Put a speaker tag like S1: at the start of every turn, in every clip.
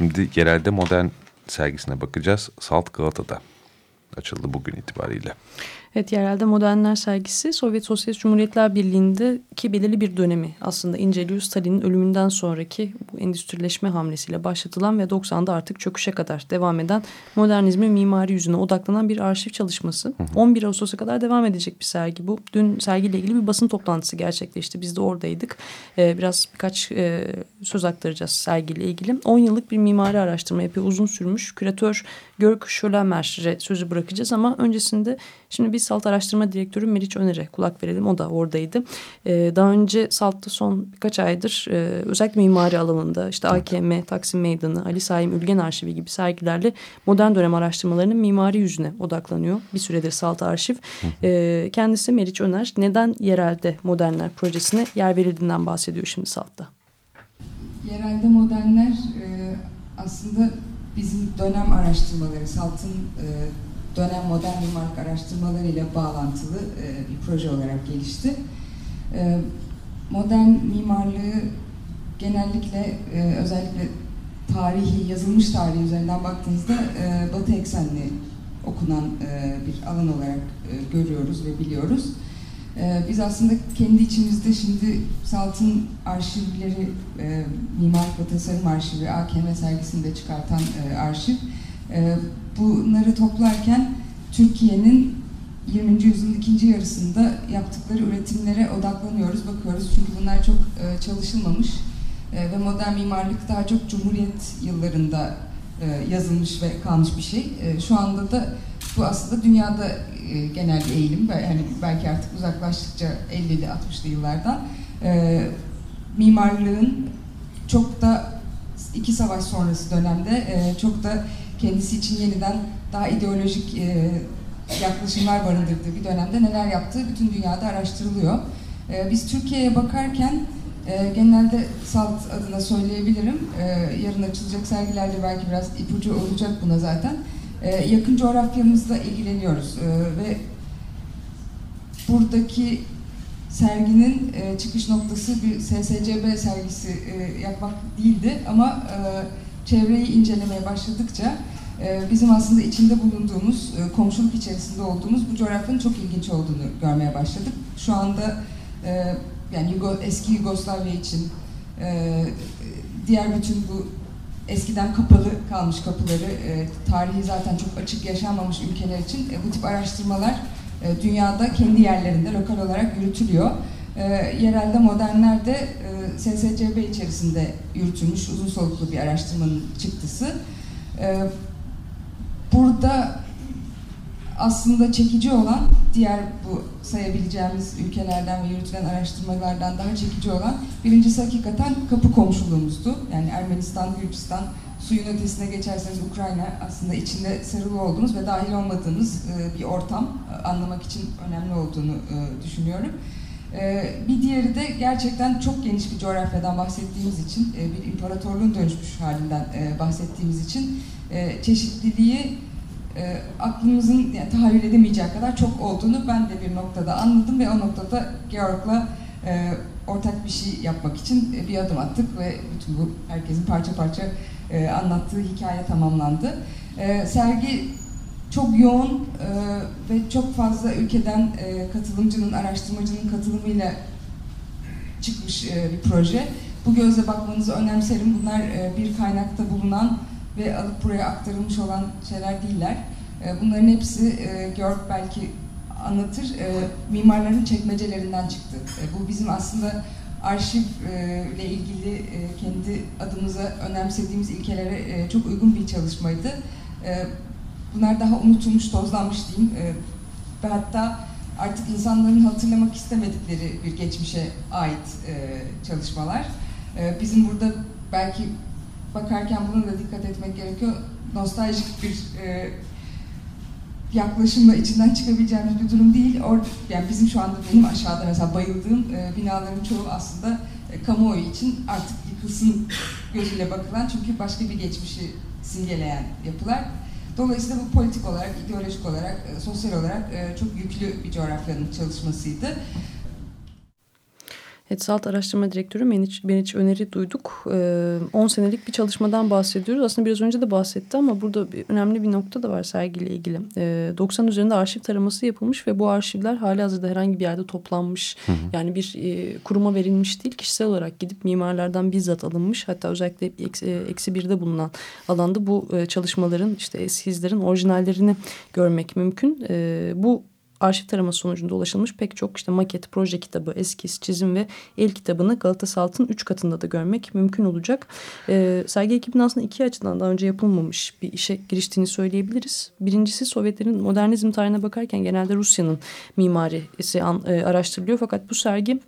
S1: Şimdi yerelde modern sergisine bakacağız. Salt Galata'da açıldı bugün itibariyle.
S2: Evet yerelde modernler sergisi Sovyet Sosyalist Cumhuriyetler Birliği'ndeki belirli bir dönemi aslında inceliyor. Stalin'in ölümünden sonraki bu endüstrileşme hamlesiyle başlatılan ve 90'da artık çöküşe kadar devam eden modernizmin mimari yüzüne odaklanan bir arşiv çalışması. Hı hı. 11 Ağustos'a kadar devam edecek bir sergi bu. Dün sergiyle ilgili bir basın toplantısı gerçekleşti. Biz de oradaydık. Ee, biraz birkaç e, söz aktaracağız sergiyle ilgili. 10 yıllık bir mimari araştırma yapıyor. Uzun sürmüş. Küratör Görk Şölemer'e sözü bırakacağız ama öncesinde şimdi bir Salt Araştırma Direktörü Meriç Öner'e kulak verelim. O da oradaydı. Ee, daha önce Salt'ta son birkaç aydır e, özellikle mimari alanında işte AKM, Taksim Meydanı, Ali Saim Ülgen Arşivi gibi sergilerle modern dönem araştırmalarının mimari yüzüne odaklanıyor. Bir süredir Salt Arşiv. Ee, kendisi Meriç Öner neden yerelde modernler projesine yer verildiğinden bahsediyor şimdi Salt'ta.
S3: Yerelde modernler e, aslında bizim dönem araştırmaları, Salt'ın e, dönem modern mimarlık araştırmaları ile bağlantılı e, bir proje olarak gelişti. E, modern mimarlığı genellikle e, özellikle tarihi, yazılmış tarihi üzerinden baktığınızda batı eksenli okunan bir alan olarak görüyoruz ve biliyoruz. Biz aslında kendi içimizde şimdi Salt'ın arşivleri, e, Mimarlık ve Tasarım Arşivi, AKM sergisinde çıkartan arşiv, bunları toplarken Türkiye'nin 20. yüzyılın ikinci yarısında yaptıkları üretimlere odaklanıyoruz, bakıyoruz. Çünkü bunlar çok e, çalışılmamış e, ve modern mimarlık daha çok Cumhuriyet yıllarında e, yazılmış ve kalmış bir şey. Şu anda da bu aslında dünyada genel bir eğilim. Yani belki artık uzaklaştıkça 50'li 60'lı yıllardan mimarlığın çok da iki savaş sonrası dönemde çok da kendisi için yeniden daha ideolojik e, yaklaşımlar barındırdığı bir dönemde neler yaptığı bütün dünyada araştırılıyor. E, biz Türkiye'ye bakarken e, genelde SALT adına söyleyebilirim. E, yarın açılacak sergilerde belki biraz ipucu olacak buna zaten. E, yakın coğrafyamızla ilgileniyoruz e, ve buradaki serginin e, çıkış noktası bir SSCB sergisi e, yapmak değildi ama e, çevreyi incelemeye başladıkça e, bizim aslında içinde bulunduğumuz, e, komşuluk içerisinde olduğumuz bu coğrafyanın çok ilginç olduğunu görmeye başladık. Şu anda e, yani eski Yugoslavya için diğer bütün bu eskiden kapalı kalmış kapıları, tarihi zaten çok açık yaşanmamış ülkeler için bu tip araştırmalar dünyada kendi yerlerinde lokal olarak yürütülüyor. Yerelde modernlerde SSCB içerisinde yürütülmüş uzun soluklu bir araştırmanın çıktısı. Burada aslında çekici olan diğer bu sayabileceğimiz ülkelerden ve yürütülen araştırmalardan daha çekici olan birincisi hakikaten kapı komşuluğumuzdu. Yani Ermenistan, Gürcistan, suyun ötesine geçerseniz Ukrayna aslında içinde sarılı olduğumuz ve dahil olmadığımız e, bir ortam e, anlamak için önemli olduğunu e, düşünüyorum. Bir diğeri de gerçekten çok geniş bir coğrafyadan bahsettiğimiz için, bir imparatorluğun dönüşmüş halinden bahsettiğimiz için çeşitliliği aklımızın yani, tahayyül edemeyeceği kadar çok olduğunu ben de bir noktada anladım ve o noktada Georg'la ortak bir şey yapmak için bir adım attık ve bütün bu herkesin parça parça anlattığı hikaye tamamlandı. Sergi çok yoğun e, ve çok fazla ülkeden e, katılımcının, araştırmacının katılımıyla çıkmış e, bir proje. Bu gözle bakmanızı önemserim. Bunlar e, bir kaynakta bulunan ve alıp buraya aktarılmış olan şeyler değiller. E, bunların hepsi e, Georg belki anlatır. E, mimarların çekmecelerinden çıktı. E, bu bizim aslında arşivle ilgili e, kendi adımıza önemsediğimiz ilkelere e, çok uygun bir çalışmaydı. Bunlar daha unutulmuş, tozlanmış diyeyim. E, ve hatta artık insanların hatırlamak istemedikleri bir geçmişe ait e, çalışmalar. E, bizim burada belki bakarken buna da dikkat etmek gerekiyor. Nostaljik bir e, yaklaşımla içinden çıkabileceğimiz bir durum değil. Or, yani bizim şu anda benim aşağıda mesela bayıldığım e, binaların çoğu aslında e, kamuoyu için artık yıkılsın gözüyle bakılan çünkü başka bir geçmişi simgeleyen yapılar. Dolayısıyla bu politik olarak, ideolojik olarak, e, sosyal olarak e, çok yüklü bir coğrafyanın çalışmasıydı.
S2: Etsalt Araştırma Direktörü Meriç, Meriç Öneri duyduk. 10 ee, senelik bir çalışmadan bahsediyoruz. Aslında biraz önce de bahsetti ama burada bir, önemli bir nokta da var sergiyle ilgili. Ee, 90 üzerinde arşiv taraması yapılmış ve bu arşivler hali hazırda herhangi bir yerde toplanmış. Hı hı. Yani bir e, kuruma verilmiş değil. Kişisel olarak gidip mimarlardan bizzat alınmış. Hatta özellikle eksi, e, eksi birde bulunan alanda bu e, çalışmaların işte eskizlerin orijinallerini görmek mümkün. E, bu arşiv taraması sonucunda ulaşılmış pek çok işte maket, proje kitabı, eskiz, çizim ve el kitabını Galata Salt'ın üç katında da görmek mümkün olacak. Ee, sergi ekibinin aslında iki açıdan daha önce yapılmamış bir işe giriştiğini söyleyebiliriz. Birincisi Sovyetlerin modernizm tarihine bakarken genelde Rusya'nın mimarisi an, e, araştırılıyor. Fakat bu sergi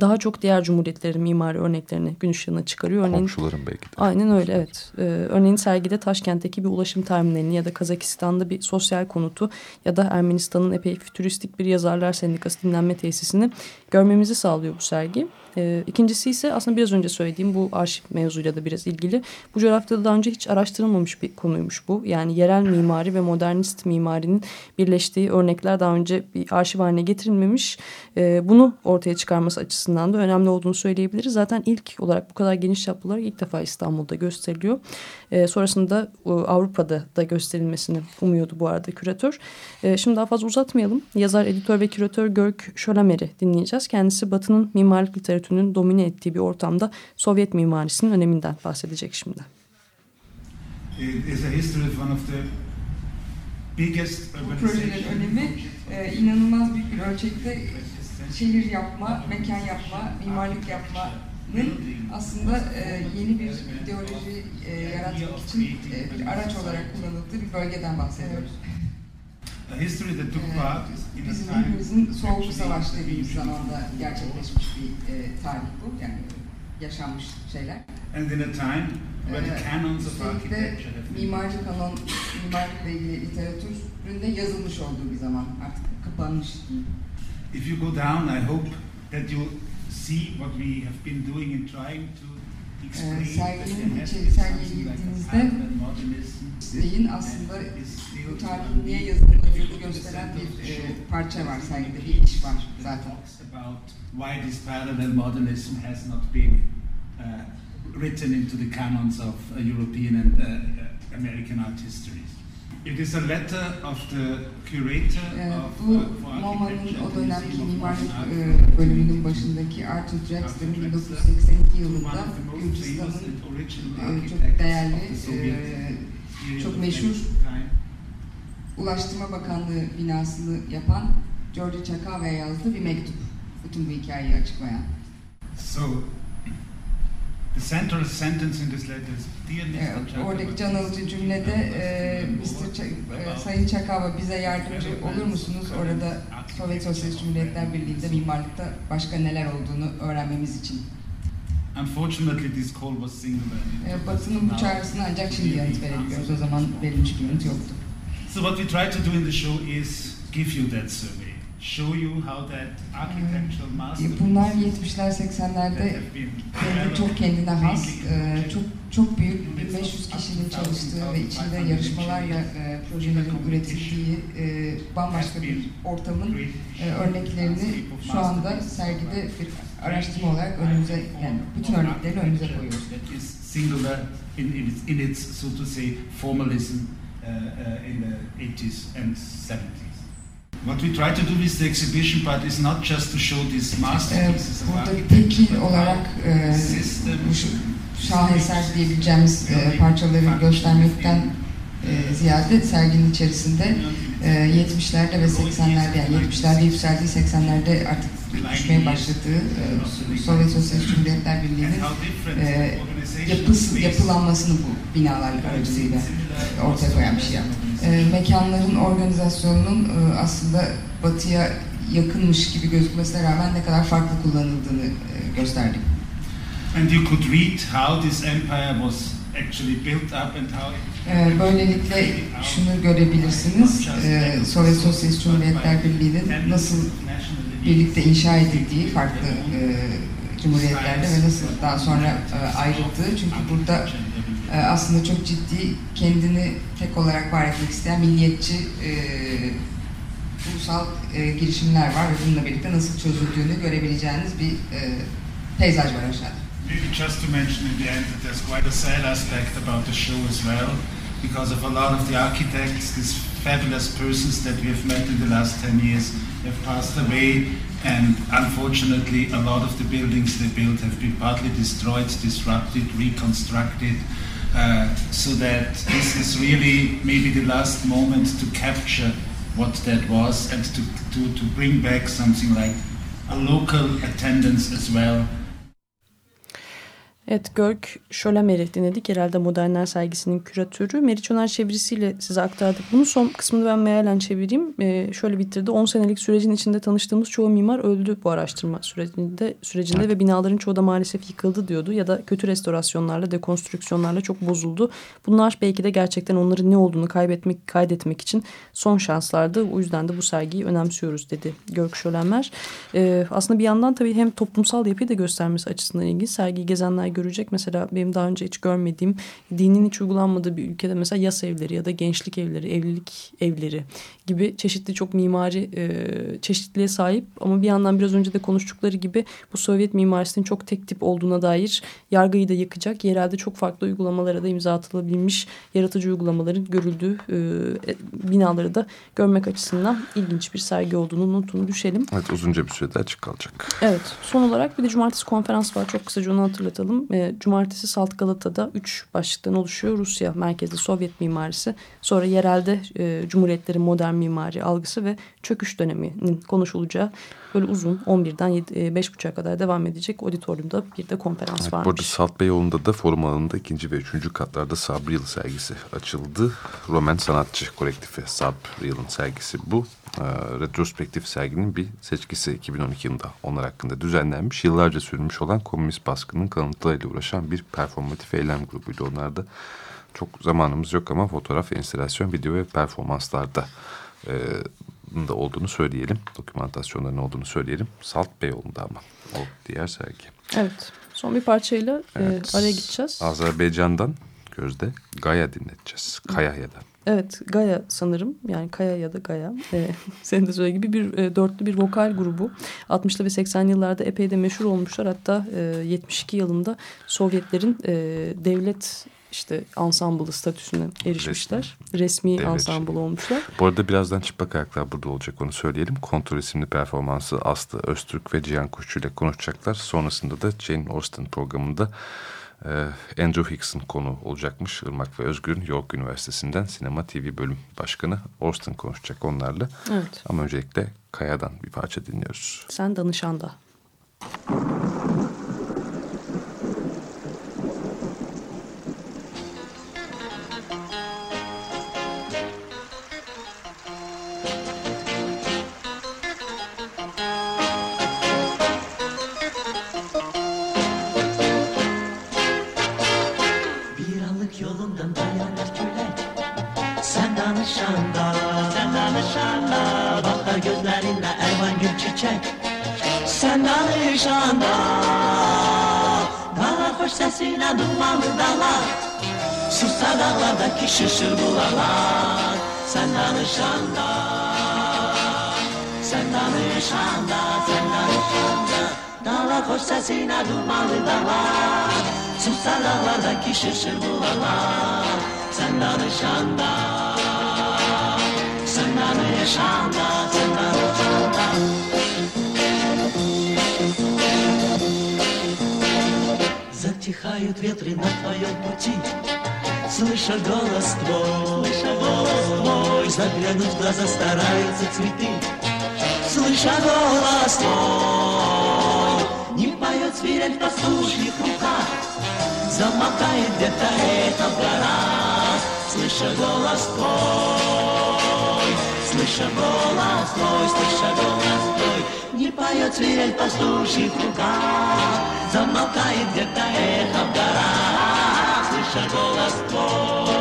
S2: daha çok diğer cumhuriyetlerin mimari örneklerini gün ışığına çıkarıyor.
S1: Örneğin, Komşuların belki de.
S2: Aynen öyle evet. Ee, örneğin sergide Taşkent'teki bir ulaşım terminalini ya da Kazakistan'da bir sosyal konutu ya da Ermenistan'ın epey fütüristik bir yazarlar sendikası dinlenme tesisini görmemizi sağlıyor bu sergi. E, ikincisi ise aslında biraz önce söylediğim bu arşiv mevzuyla da biraz ilgili. Bu coğrafyada daha önce hiç araştırılmamış bir konuymuş bu. Yani yerel mimari ve modernist mimarinin birleştiği örnekler daha önce bir arşiv haline getirilmemiş. E, bunu ortaya çıkarması açısından da önemli olduğunu söyleyebiliriz. Zaten ilk olarak bu kadar geniş çaplı olarak ilk defa İstanbul'da gösteriliyor. E, sonrasında e, Avrupa'da da gösterilmesini umuyordu bu arada küratör. E, şimdi daha fazla uzatmayalım. Yazar, editör ve küratör Görk Şolamer'i dinleyeceğiz. Kendisi Batı'nın mimarlık literatürünün domine ettiği bir ortamda Sovyet mimarisinin öneminden bahsedecek şimdi.
S3: Bu projelerin önemi e, inanılmaz büyük bir ölçekte şehir yapma, mekan yapma, mimarlık yapma aslında e, yeni bir ideoloji e, yaratmak için e, bir araç olarak kullanıldığı bir bölgeden bahsediyoruz.
S4: A history that took part
S3: in Bizim hepimizin soğuk savaş dediğimiz zamanda gerçekleşmiş bir e, tarih bu. Yani yaşanmış şeyler.
S4: And in a time where the canons of
S3: architecture have mimarcı kanon, mimarlıkla ilgili literatüründe yazılmış olduğu bir zaman artık kapanmış değil.
S4: If you go down, I hope that you see what we have been doing in trying to
S3: explain serginin içeri sergiye girdiğinizde Steyin aslında bu tarihin niye yazıldığını gösteren bir e, parça var sergide, bir iş var zaten.
S4: Why this parallel modernism has not been uh, written into the canons of uh, European and uh, American art histories. It is a letter of the curator
S3: ee, of, bu MoMA'nın o dönemki mimarlık e, bölümünün başındaki Arthur Jackson'ın 1982 yılında Gürcistan'ın e, çok değerli, e, çok meşhur Ulaştırma Bakanlığı binasını yapan George Çakava'ya yazdığı bir mektup. Bütün bu hikayeyi açıklayan.
S4: So, The central sentence in this letter is Dear Mr.
S3: Oradaki can alıcı cümlede e, Mr. Ç e, Sayın Çakava bize yardımcı olur musunuz? Orada Sovyet Sosyalist Cumhuriyetler Birliği'nde mimarlıkta başka neler olduğunu öğrenmemiz için.
S4: Unfortunately this call was singular.
S3: E, Batı'nın bu çağrısına ancak şimdi yanıt verebiliyoruz. O zaman verilmiş bir yanıt yoktu.
S4: So what we try to do in the show is give you that survey show you how that architectural
S3: masterpiece Bunlar 70'ler 80'lerde çok kendine has, e, çok çok büyük 1500 kişinin çalıştığı ve içinde yarışmalarla e, projelerin üretildiği e, bambaşka bir ortamın örneklerini şu anda sergide bir araştırma olarak önümüze yani bütün örneklerini önümüze koyuyoruz.
S4: Singular in, in, its, in its so to say formalism uh, uh, in the 80s and 70s. What we try to do with the exhibition part is not just to show these masterpieces
S3: of architecture olarak e, şaheser diyebileceğimiz e, parçaları göstermekten e, ziyade serginin içerisinde e, 70'lerde ve 80'lerde yani 70'lerde yükseldiği 80'lerde artık düşmeye başladığı e, Sovyet Sosyalist Cumhuriyetler Birliği'nin e, yapısı, yapılanmasını bu binalar aracılığıyla ortaya koyan bir şey yaptı e, mekanların organizasyonunun e, aslında batıya yakınmış gibi gözükmesine rağmen ne kadar farklı kullanıldığını e, gösterdi.
S4: And you could read how this empire was actually built up and how
S3: e, Böylelikle şunu görebilirsiniz, e, Sovyet Sosyalist Cumhuriyetler Birliği'nin nasıl birlikte inşa edildiği farklı e, cumhuriyetlerde ve nasıl daha sonra e, ayrıldığı. Çünkü burada aslında çok ciddi kendini tek olarak var etmek isteyen milliyetçi e, ulusal e, girişimler var ve bununla birlikte nasıl çözüldüğünü görebileceğiniz bir e, peyzaj var aşağıda.
S4: Maybe just to mention in the end that there's quite a sad aspect about the show as well, because of a lot of the architects, these fabulous persons that we have met in the last 10 years have passed away, and unfortunately, a lot of the buildings they built have been partly destroyed, disrupted, reconstructed. Uh, so that this is really maybe the last moment to capture what that was and to, to, to bring back something like a local attendance as well
S2: Evet, Görk Şölemer'i dinledik. Herhalde Modernler sergisinin küratörü. Meriç Öner çevirisiyle size aktardık. Bunun son kısmını ben mealen çevireyim. Ee, şöyle bitirdi. 10 senelik sürecin içinde tanıştığımız çoğu mimar öldü bu araştırma sürecinde, sürecinde evet. ve binaların çoğu da maalesef yıkıldı diyordu. Ya da kötü restorasyonlarla, dekonstrüksiyonlarla çok bozuldu. Bunlar belki de gerçekten onların ne olduğunu kaybetmek, kaydetmek için son şanslardı. O yüzden de bu sergiyi önemsiyoruz dedi Görk Şölemer. Ee, aslında bir yandan tabii hem toplumsal yapıyı da göstermesi açısından ilginç. Sergiyi gezenler görecek. Mesela benim daha önce hiç görmediğim dinin hiç uygulanmadığı bir ülkede mesela yas evleri ya da gençlik evleri, evlilik evleri gibi çeşitli çok mimari e, çeşitliliğe sahip ama bir yandan biraz önce de konuştukları gibi bu Sovyet mimarisinin çok tek tip olduğuna dair yargıyı da yıkacak. Yerelde çok farklı uygulamalara da imza atılabilmiş yaratıcı uygulamaların görüldüğü e, e binaları da görmek açısından ilginç bir sergi olduğunu notunu düşelim.
S1: Evet uzunca bir sürede açık kalacak.
S2: Evet son olarak bir de cumartesi konferans var çok kısaca onu hatırlatalım. E, cumartesi Salt Galata'da üç başlıktan oluşuyor. Rusya merkezli Sovyet mimarisi sonra yerelde e, cumhuriyetlerin modern mimari algısı ve çöküş döneminin konuşulacağı böyle uzun 11'den 5.30'a kadar devam edecek auditoriumda bir de konferans evet, varmış.
S1: Burada Salt Beyoğlu'nda da forum alanında ikinci ve üçüncü katlarda Sabri Yıl sergisi açıldı. Roman sanatçı kolektifi Sabri Yıl'ın sergisi bu. E, retrospektif serginin bir seçkisi 2012 yılında onlar hakkında düzenlenmiş. Yıllarca sürmüş olan komünist baskının kanıtlarıyla uğraşan bir performatif eylem grubuydu. Onlar da çok zamanımız yok ama fotoğraf, enstelasyon, video ve performanslarda e, da olduğunu söyleyelim. Dokümantasyonların olduğunu söyleyelim. Salt Beyoğlu'nda ama o diğer sergi.
S2: Evet. Son bir parçayla e, evet. e, araya gideceğiz.
S1: Azerbaycan'dan Gözde Gaya dinleteceğiz. Kaya ya da.
S2: Evet Gaya sanırım yani Kaya ya da Gaya ee, senin de söylediğin gibi bir e, dörtlü bir vokal grubu 60'lı ve 80'li yıllarda epey de meşhur olmuşlar hatta e, 72 yılında Sovyetlerin e, devlet işte ansamblı statüsüne erişmişler. Resmi, Resmi ansambl olmuşlar.
S1: Bu arada birazdan çıplak ayaklar burada olacak onu söyleyelim. Kontrol isimli performansı Aslı Öztürk ve Cihan Kuşçu ile konuşacaklar. Sonrasında da Jane Austen programında e, Andrew Hickson konu olacakmış. Irmak ve Özgür'ün York Üniversitesi'nden sinema TV bölüm başkanı Austen konuşacak onlarla.
S2: Evet.
S1: Ama öncelikle Kaya'dan bir parça dinliyoruz.
S2: Sen danışanda.
S5: Sesine dumanlı dağlar. Sussa dağlardaki şişir bulalar Sen danışanda Sen danışanda Sen danışanda Dağlar hoş sesine dumanlı dağlar. Sussa dağlardaki şişir bulalar Sen danışanda Sen danışanda Sen danışanda Затихают ветры на твоем пути. Слыша голос твой, слыша голос твой. Заглянуть в глаза стараются цветы. Слыша голос твой Не поет свирель в пастушьих руках. Замолкает где-то это в горах Слыша голос твой Слыша голос твой, слыша голос Не поет свирель пастушьих руках Замолкает где-то эхо в горах. Слыша голос твой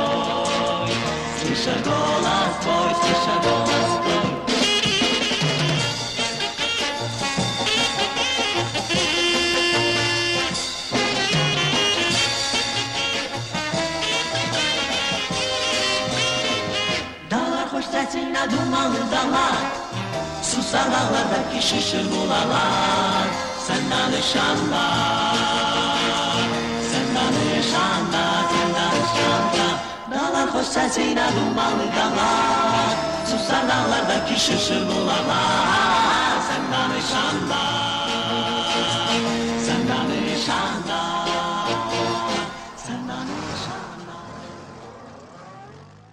S5: Слыша голос твой, слыша голос твой. Dağlar hoş sesine dumanlı dağlar Susar dağlardaki şişir bulalar. Sen danışanda Sen danışanda Sen danışanda Dağlar hoş sesiyle dumanlı dağlar. Susar dağlardaki şişir bulalar. Sen danışanda